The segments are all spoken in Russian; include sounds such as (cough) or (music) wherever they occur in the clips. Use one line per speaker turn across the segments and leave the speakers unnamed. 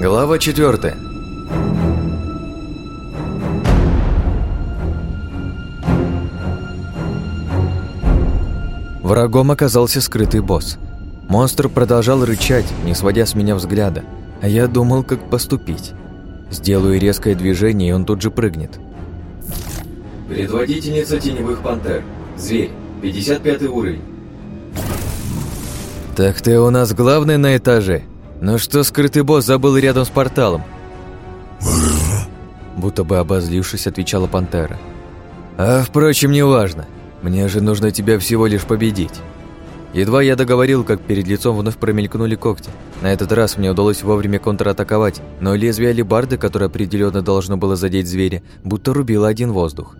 Глава четвертая. Врагом оказался скрытый босс. Монстр продолжал рычать, не сводя с меня взгляда, а я думал, как поступить. Сделаю резкое движение, и он тут же прыгнет.
Предводительница теневых пантер. Зверь. 55 уровень.
Так ты у нас главный на этаже. Ну что скрытый босс забыл рядом с порталом? Будто бы обозлившись, отвечала пантера. А впрочем, неважно. Мне же нужно тебя всего лишь победить. Едва я договорил, как перед лицом вновь промелькнули когти. На этот раз мне удалось вовремя контратаковать, но лезвие алебарды, которое определенно должно было задеть зверя, будто рубило один воздух.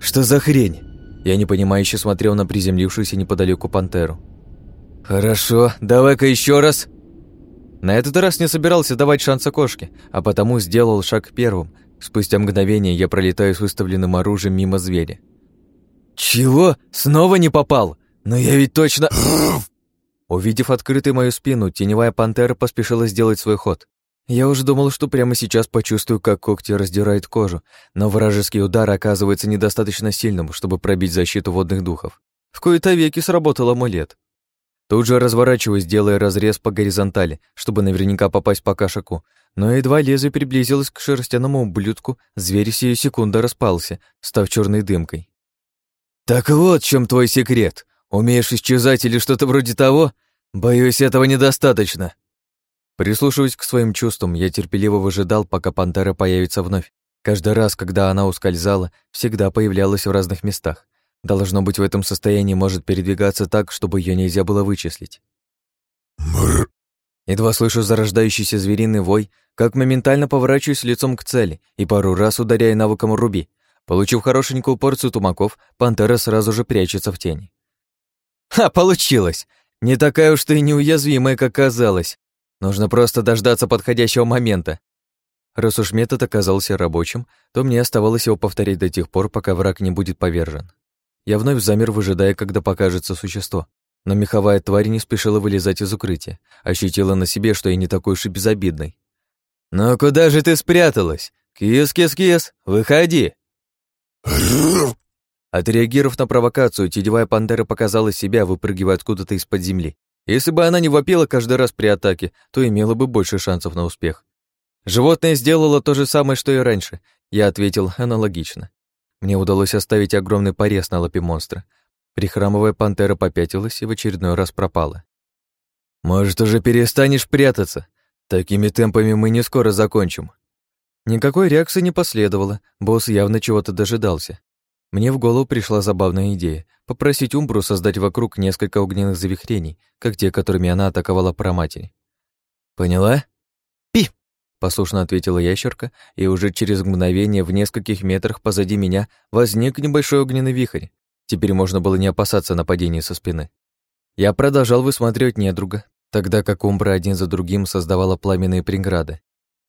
«Что за хрень?» Я непонимающе смотрел на приземлившуюся неподалеку пантеру. «Хорошо, давай-ка еще раз!» На этот раз не собирался давать шанса кошке, а потому сделал шаг первым. Спустя мгновение я пролетаю с выставленным оружием мимо зверя. «Чего? Снова не попал? Но я ведь точно...» (clears throat) Увидев открытую мою спину, теневая пантера поспешила сделать свой ход. Я уже думал, что прямо сейчас почувствую, как когти раздирают кожу, но вражеский удар оказывается недостаточно сильным, чтобы пробить защиту водных духов. В кои-то веки сработал амулет. Тут же разворачиваюсь, делая разрез по горизонтали, чтобы наверняка попасть по кашаку, но едва лезвие приблизилось к шерстяному ублюдку, зверь сию секунду распался, став черной дымкой. «Так вот в чем твой секрет. Умеешь исчезать или что-то вроде того? Боюсь, этого недостаточно». Прислушиваясь к своим чувствам, я терпеливо выжидал, пока пантера появится вновь. Каждый раз, когда она ускользала, всегда появлялась в разных местах. Должно быть, в этом состоянии может передвигаться так, чтобы ее нельзя было вычислить. Мр. Едва слышу зарождающийся звериный вой, как моментально поворачиваюсь лицом к цели и пару раз ударяя навыком руби. Получив хорошенькую порцию тумаков, пантера сразу же прячется в тени. «Ха, получилось! Не такая уж ты неуязвимая, как казалось. Нужно просто дождаться подходящего момента. Раз уж метод оказался рабочим, то мне оставалось его повторять до тех пор, пока враг не будет повержен. Я вновь замер, выжидая, когда покажется существо. Но меховая тварь не спешила вылезать из укрытия, ощутила на себе, что я не такой уж и безобидный. «Ну куда же ты спряталась? Кис-кис-кис, выходи!» Отреагировав на провокацию, тедевая пантера показала себя, выпрыгивая откуда-то из-под земли. Если бы она не вопила каждый раз при атаке, то имела бы больше шансов на успех. Животное сделало то же самое, что и раньше. Я ответил аналогично. Мне удалось оставить огромный порез на лапе монстра. Прихрамывая пантера попятилась и в очередной раз пропала. «Может, уже перестанешь прятаться? Такими темпами мы не скоро закончим». Никакой реакции не последовало, босс явно чего-то дожидался. Мне в голову пришла забавная идея — попросить Умбру создать вокруг несколько огненных завихрений, как те, которыми она атаковала проматерь. «Поняла?» Послушно ответила ящерка, и уже через мгновение в нескольких метрах позади меня возник небольшой огненный вихрь. Теперь можно было не опасаться нападения со спины. Я продолжал высматривать недруга, тогда как Умбра один за другим создавала пламенные преграды.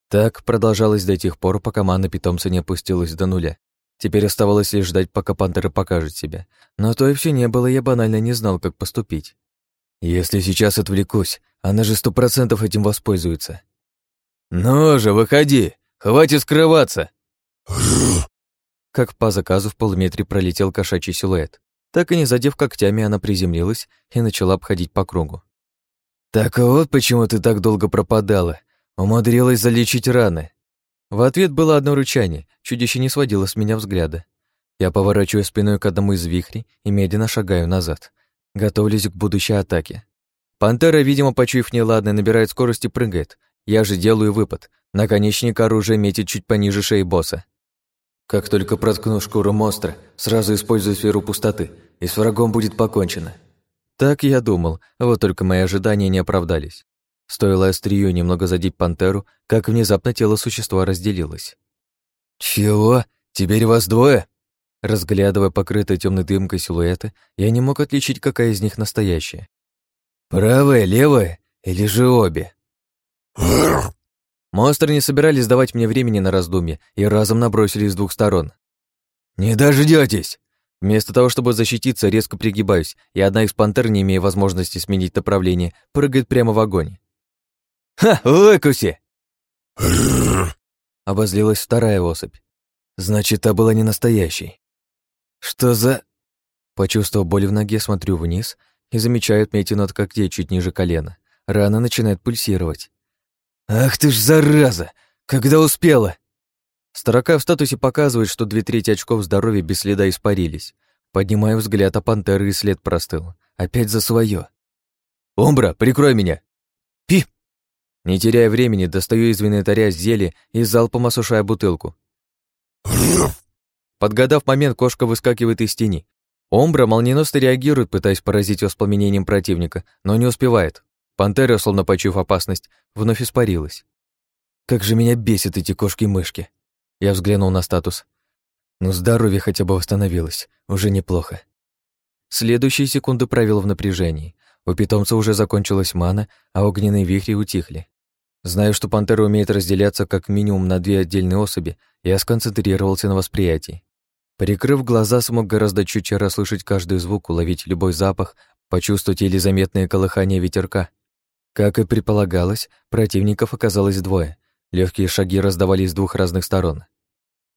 Так продолжалось до тех пор, пока мана питомца не опустилась до нуля. Теперь оставалось лишь ждать, пока пантера покажет себя. Но то и все не было, я банально не знал, как поступить. Если сейчас отвлекусь, она же сто процентов этим воспользуется. «Ну же, выходи! Хватит скрываться!» Как по заказу в полуметре пролетел кошачий силуэт. Так и не задев когтями, она приземлилась и начала обходить по кругу. «Так вот почему ты так долго пропадала. Умудрилась залечить раны. В ответ было одно рычание, чудище не сводило с меня взгляда. Я поворачиваю спиной к одному из вихрей и медленно шагаю назад. Готовлюсь к будущей атаке. Пантера, видимо, почуяв неладное, набирает скорость и прыгает. Я же делаю выпад. Наконечник оружия метит чуть пониже шеи босса. Как только проткну шкуру монстра, сразу использую сферу пустоты, и с врагом будет покончено. Так я думал, вот только мои ожидания не оправдались. Стоило острию немного задеть пантеру, как внезапно тело существа разделилось. «Чего? Теперь вас двое?» Разглядывая покрытые темной дымкой силуэты, я не мог отличить, какая из них настоящая. «Правая, левая или же обе?» Монстры не собирались давать мне времени на раздумье и разом набросились с двух сторон. «Не дождётесь!» Вместо того, чтобы защититься, резко пригибаюсь, и одна из пантер, не имея возможности сменить направление, прыгает прямо в огонь. «Ха, выкуси!» Обозлилась вторая особь. Значит, та была не настоящей. Что за... Почувствовав боль в ноге, смотрю вниз и замечаю отметину от когтей чуть ниже колена. Рана начинает пульсировать. «Ах ты ж зараза! Когда успела?» Строка в статусе показывает, что две трети очков здоровья без следа испарились. Поднимаю взгляд, а пантеры и след простыл. Опять за свое. «Омбра, прикрой меня!» «Пи!» Не теряя времени, достаю из инвентаря зелье и залпом осушаю бутылку. Подгадав момент, кошка выскакивает из тени. Омбра молниеносно реагирует, пытаясь поразить воспламенением противника, но не успевает. Пантера, словно почуяв опасность, вновь испарилась. Как же меня бесят эти кошки-мышки. Я взглянул на статус. Ну, здоровье хотя бы восстановилось. Уже неплохо. Следующие секунды провел в напряжении. У питомца уже закончилась мана, а огненные вихри утихли. Знаю, что пантера умеет разделяться как минимум на две отдельные особи, я сконцентрировался на восприятии. Прикрыв глаза, смог гораздо чутье расслышать каждый звук, уловить любой запах, почувствовать или заметное колыхание ветерка. Как и предполагалось, противников оказалось двое. Легкие шаги раздавались с двух разных сторон.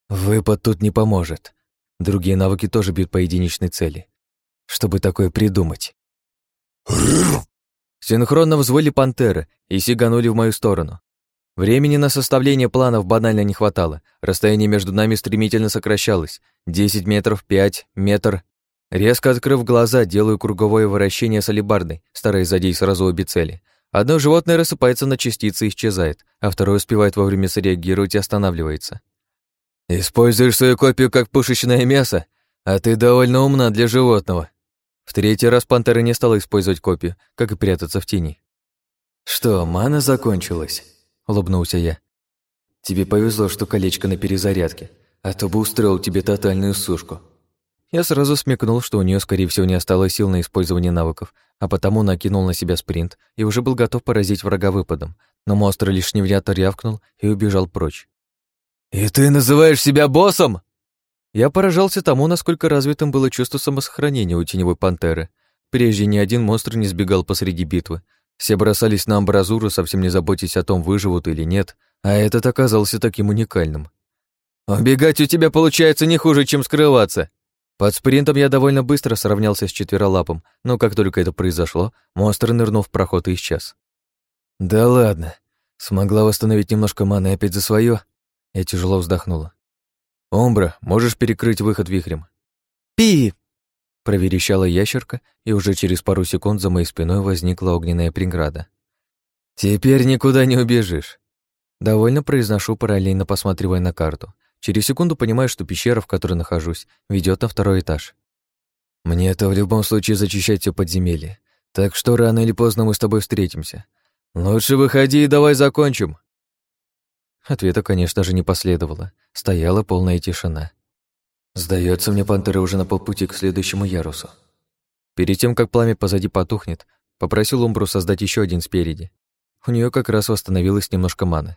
Выпад тут не поможет. Другие навыки тоже бьют по единичной цели. Чтобы такое придумать. Синхронно взвыли пантеры и сиганули в мою сторону. Времени на составление планов банально не хватало. Расстояние между нами стремительно сокращалось. 10 метров, 5, метр. Резко открыв глаза, делаю круговое вращение с алебардой, стараясь задеть сразу обе цели. Одно животное рассыпается на частицы и исчезает, а второе успевает вовремя среагировать и останавливается. «Используешь свою копию как пушечное мясо? А ты довольно умна для животного», в третий раз пантера не стала использовать копию, как и прятаться в тени. «Что, мана закончилась?» — улыбнулся я. «Тебе повезло, что колечко на перезарядке, а то бы устроил тебе тотальную сушку». Я сразу смекнул, что у нее, скорее всего, не осталось сил на использование навыков, а потому накинул на себя спринт и уже был готов поразить врага выпадом, но монстр лишь невнятно рявкнул и убежал прочь. «И ты называешь себя боссом?» Я поражался тому, насколько развитым было чувство самосохранения у теневой пантеры. Прежде ни один монстр не сбегал посреди битвы. Все бросались на амбразуру, совсем не заботясь о том, выживут или нет, а этот оказался таким уникальным. «Убегать у тебя получается не хуже, чем скрываться!» Под спринтом я довольно быстро сравнялся с четверолапом, но как только это произошло, монстр нырнул в проход и исчез. «Да ладно. Смогла восстановить немножко маны опять за свое. Я тяжело вздохнула. «Омбра, можешь перекрыть выход вихрем?» «Пи!» — проверещала ящерка, и уже через пару секунд за моей спиной возникла огненная преграда. «Теперь никуда не убежишь!» Довольно произношу, параллельно посматривая на карту. Через секунду понимаю, что пещера, в которой нахожусь, ведет на второй этаж. Мне это в любом случае зачищать все подземелье, так что рано или поздно мы с тобой встретимся. Лучше выходи и давай закончим. Ответа, конечно же, не последовало. Стояла полная тишина. Сдается мне, пантера уже на полпути к следующему ярусу. Перед тем, как пламя позади потухнет, попросил Умбру создать еще один спереди. У нее как раз восстановилось немножко маны.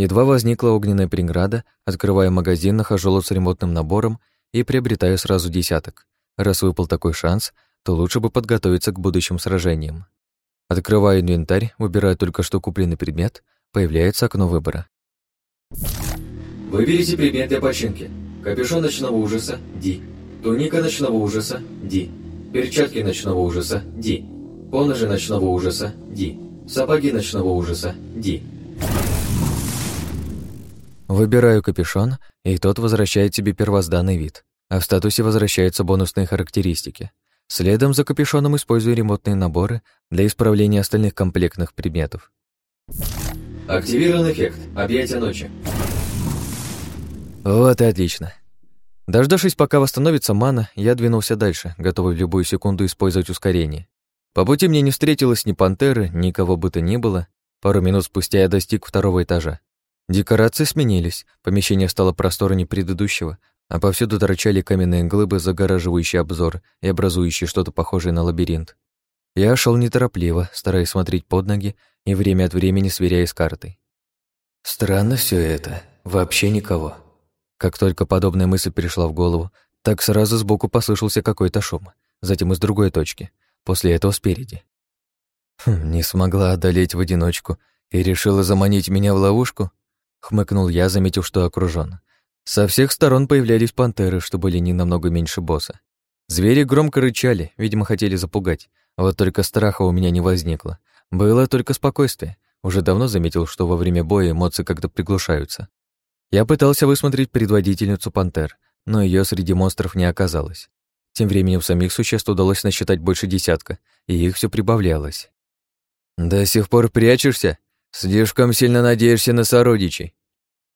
Едва возникла огненная преграда, открывая магазин, нахожу с ремонтным набором и приобретаю сразу десяток. Раз выпал такой шанс, то лучше бы подготовиться к будущим сражениям. Открываю инвентарь, выбираю только что купленный предмет, появляется окно выбора.
Выберите предмет для починки. Капюшон ночного ужаса – Ди. Туника ночного ужаса – Ди. Перчатки ночного ужаса – Ди. Поножи ночного ужаса – Ди. Сапоги ночного ужаса – Ди.
Выбираю капюшон, и тот возвращает тебе первозданный вид, а в статусе возвращаются бонусные характеристики. Следом за капюшоном использую ремонтные наборы для исправления остальных комплектных предметов.
Активирован эффект «Объятие ночи».
Вот и отлично. Дождавшись, пока восстановится мана, я двинулся дальше, готовый в любую секунду использовать ускорение. По пути мне не встретилось ни пантеры, ни кого бы то ни было. Пару минут спустя я достиг второго этажа. Декорации сменились, помещение стало просторнее предыдущего, а повсюду торчали каменные глыбы, загораживающие обзор и образующие что-то похожее на лабиринт. Я шел неторопливо, стараясь смотреть под ноги и время от времени сверяя с картой. Странно все это. Вообще никого. Как только подобная мысль пришла в голову, так сразу сбоку послышался какой-то шум, затем из другой точки, после этого спереди. Хм, не смогла одолеть в одиночку и решила заманить меня в ловушку? Хмыкнул я, заметив, что окружён. Со всех сторон появлялись пантеры, что были не намного меньше босса. Звери громко рычали, видимо, хотели запугать. Вот только страха у меня не возникло. Было только спокойствие. Уже давно заметил, что во время боя эмоции как-то приглушаются. Я пытался высмотреть предводительницу пантер, но ее среди монстров не оказалось. Тем временем самих существ удалось насчитать больше десятка, и их все прибавлялось. «До сих пор прячешься? Слишком сильно надеешься на сородичей».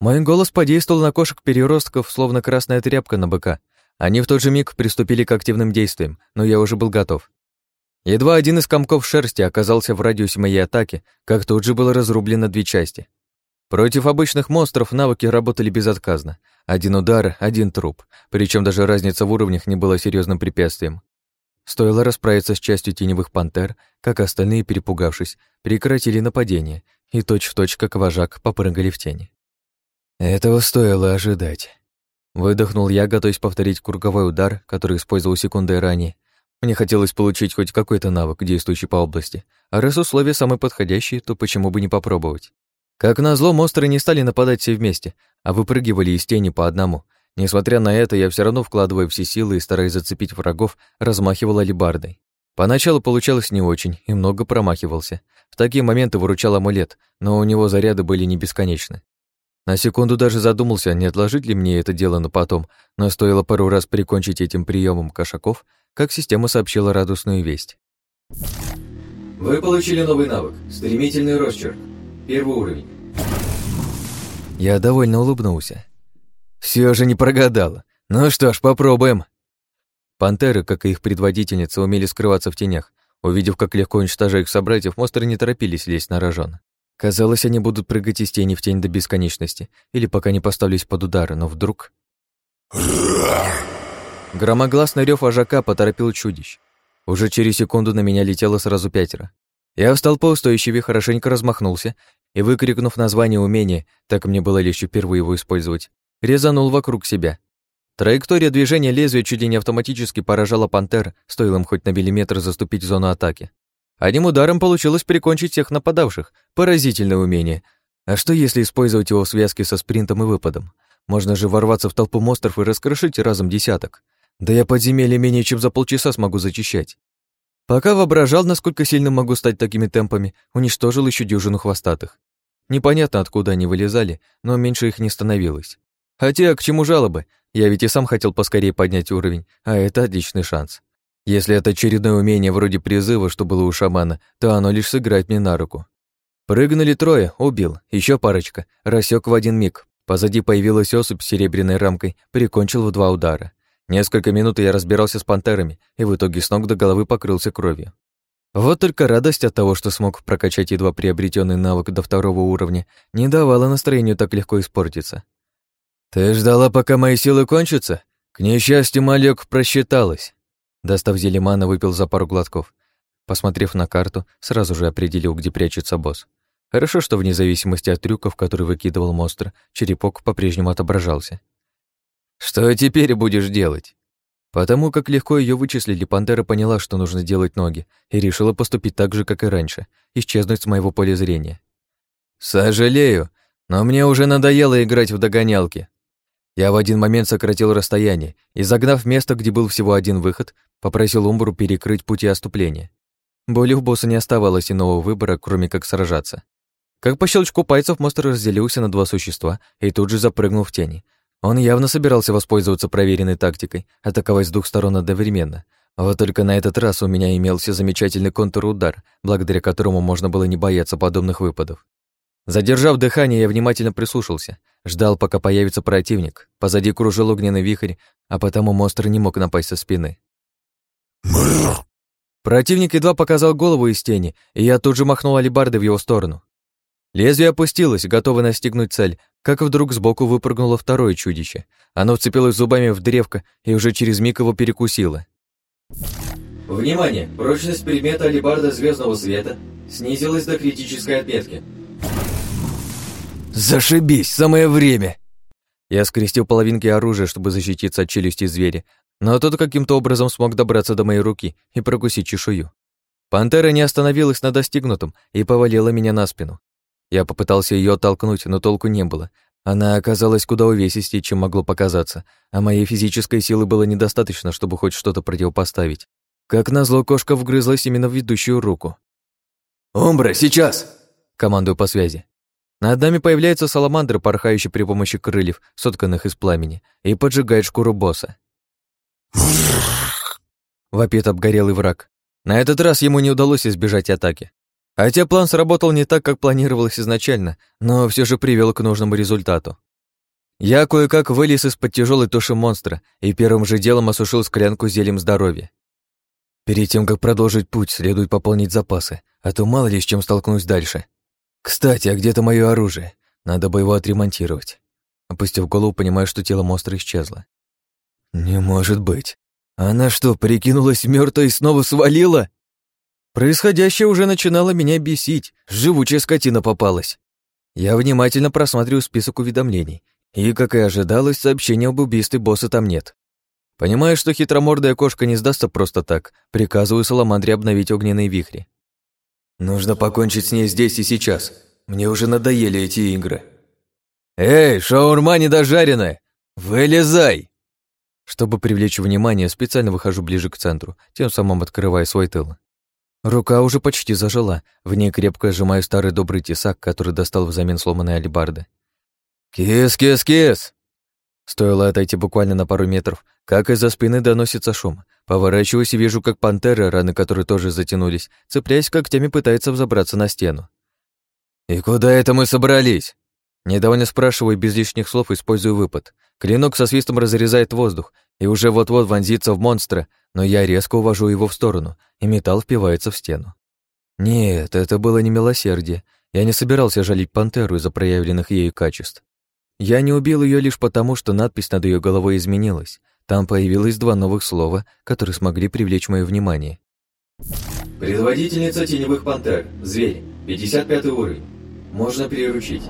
Мой голос подействовал на кошек-переростков, словно красная тряпка на быка. Они в тот же миг приступили к активным действиям, но я уже был готов. Едва один из комков шерсти оказался в радиусе моей атаки, как тут же было разрублено две части. Против обычных монстров навыки работали безотказно. Один удар, один труп, причем даже разница в уровнях не была серьезным препятствием. Стоило расправиться с частью теневых пантер, как остальные, перепугавшись, прекратили нападение и точь-в-точь, точь, как вожак, попрыгали в тени. Этого стоило ожидать. Выдохнул я, готовясь повторить круговой удар, который использовал секундой ранее. Мне хотелось получить хоть какой-то навык, действующий по области. А раз условия самые подходящие, то почему бы не попробовать? Как назло, монстры не стали нападать все вместе, а выпрыгивали из тени по одному. Несмотря на это, я все равно, вкладывая все силы и стараясь зацепить врагов, размахивал алебардой. Поначалу получалось не очень, и много промахивался. В такие моменты выручал амулет, но у него заряды были не бесконечны. На секунду даже задумался, не отложить ли мне это дело на потом, но стоило пару раз прикончить этим приемом кошаков, как система сообщила радостную весть.
Вы получили новый навык – стремительный росчерк. Первый уровень.
Я довольно улыбнулся. Все же не прогадала. Ну что ж, попробуем. Пантеры, как и их предводительница, умели скрываться в тенях. Увидев, как легко уничтожаю их собратьев, монстры не торопились лезть на рожон. Казалось, они будут прыгать из тени в тень до бесконечности, или пока не поставлюсь под удар, но вдруг... Громогласный рев вожака поторопил чудищ. Уже через секунду на меня летело сразу пятеро. Я встал по устойчивее, хорошенько размахнулся и, выкрикнув название умения, так мне было легче впервые его использовать, резанул вокруг себя. Траектория движения лезвия чуть ли не автоматически поражала пантер, стоило им хоть на миллиметр заступить в зону атаки. Одним ударом получилось прикончить всех нападавших. Поразительное умение. А что если использовать его в связке со спринтом и выпадом? Можно же ворваться в толпу монстров и раскрошить разом десяток. Да я подземелье менее чем за полчаса смогу зачищать. Пока воображал, насколько сильным могу стать такими темпами, уничтожил еще дюжину хвостатых. Непонятно, откуда они вылезали, но меньше их не становилось. Хотя, к чему жалобы? Я ведь и сам хотел поскорее поднять уровень, а это отличный шанс. Если это очередное умение вроде призыва, что было у шамана, то оно лишь сыграет мне на руку. Прыгнули трое, убил, еще парочка, рассек в один миг. Позади появилась особь с серебряной рамкой, прикончил в два удара. Несколько минут я разбирался с пантерами и в итоге с ног до головы покрылся кровью. Вот только радость от того, что смог прокачать едва приобретенный навык до второго уровня, не давала настроению так легко испортиться. «Ты ждала, пока мои силы кончатся? К несчастью, Малек просчиталась». Достав зелемана, выпил за пару глотков. Посмотрев на карту, сразу же определил, где прячется босс. Хорошо, что вне зависимости от трюков, которые выкидывал монстр, черепок по-прежнему отображался. Что теперь будешь делать? Потому как легко ее вычислили, пантера поняла, что нужно делать ноги, и решила поступить так же, как и раньше, исчезнуть с моего поля зрения. Сожалею, но мне уже надоело играть в догонялки. Я в один момент сократил расстояние и, загнав место, где был всего один выход, попросил Умбру перекрыть пути отступления. Более у босса не оставалось иного выбора, кроме как сражаться. Как по щелчку пальцев монстр разделился на два существа и тут же запрыгнул в тени, он явно собирался воспользоваться проверенной тактикой, атаковать с двух сторон одновременно. Вот только на этот раз у меня имелся замечательный контрудар, благодаря которому можно было не бояться подобных выпадов. Задержав дыхание, я внимательно прислушался. Ждал, пока появится противник. Позади кружил огненный вихрь, а потому монстр не мог напасть со спины. Противник едва показал голову из тени, и я тут же махнул алебардой в его сторону. Лезвие опустилось, готово настигнуть цель, как вдруг сбоку выпрыгнуло второе чудище. Оно вцепилось зубами в древко и уже через миг его перекусило.
Внимание! Прочность предмета алебарда звездного света снизилась до критической отметки.
Зашибись, самое время! Я скрестил половинки оружия, чтобы защититься от челюсти зверя, но тот каким-то образом смог добраться до моей руки и прокусить чешую. Пантера не остановилась на достигнутом и повалила меня на спину. Я попытался ее оттолкнуть, но толку не было. Она оказалась куда увесистее, чем могло показаться, а моей физической силы было недостаточно, чтобы хоть что-то противопоставить. Как назло, кошка вгрызлась именно в ведущую руку.
«Умбра, сейчас!»
— командую по связи. Над нами появляется саламандра, порхающая при помощи крыльев, сотканных из пламени, и поджигает шкуру босса. Вопит обгорелый враг. На этот раз ему не удалось избежать атаки. Хотя план сработал не так, как планировалось изначально, но все же привел к нужному результату. Я кое-как вылез из-под тяжелой туши монстра и первым же делом осушил склянку зельем здоровья. Перед тем, как продолжить путь, следует пополнить запасы, а то мало ли с чем столкнусь дальше. Кстати, а где-то мое оружие? Надо бы его отремонтировать. Опустив голову, понимаю, что тело монстра исчезло. Не может быть. Она что, прикинулась мертвой и снова свалила? Происходящее уже начинало меня бесить. Живучая скотина попалась. Я внимательно просматриваю список уведомлений, и, как и ожидалось, сообщения об убийстве босса там нет. Понимая, что хитромордая кошка не сдастся просто так, приказываю Саламандре обновить огненные вихри. Нужно покончить с ней здесь и сейчас. Мне уже надоели эти игры. «Эй, шаурма недожаренная! Вылезай!» Чтобы привлечь внимание, специально выхожу ближе к центру, тем самым открывая свой тыл. Рука уже почти зажила, в ней крепко сжимаю старый добрый тесак, который достал взамен сломанной алебарды. «Кис, кис, кис!» Стоило отойти буквально на пару метров, как из-за спины доносится шум. Поворачиваюсь и вижу, как пантера, раны которой тоже затянулись, цепляясь когтями, пытается взобраться на стену. «И куда это мы собрались?» Недовольно спрашиваю, без лишних слов использую выпад. Клинок со свистом разрезает воздух, и уже вот-вот вонзится в монстра, но я резко увожу его в сторону, и металл впивается в стену. Нет, это было не милосердие. Я не собирался жалить пантеру из-за проявленных ею качеств. Я не убил ее лишь потому, что надпись над ее головой изменилась. Там появилось два новых слова, которые смогли привлечь мое внимание.
Предводительница теневых пантер. Зверь. 55 уровень. Можно приручить.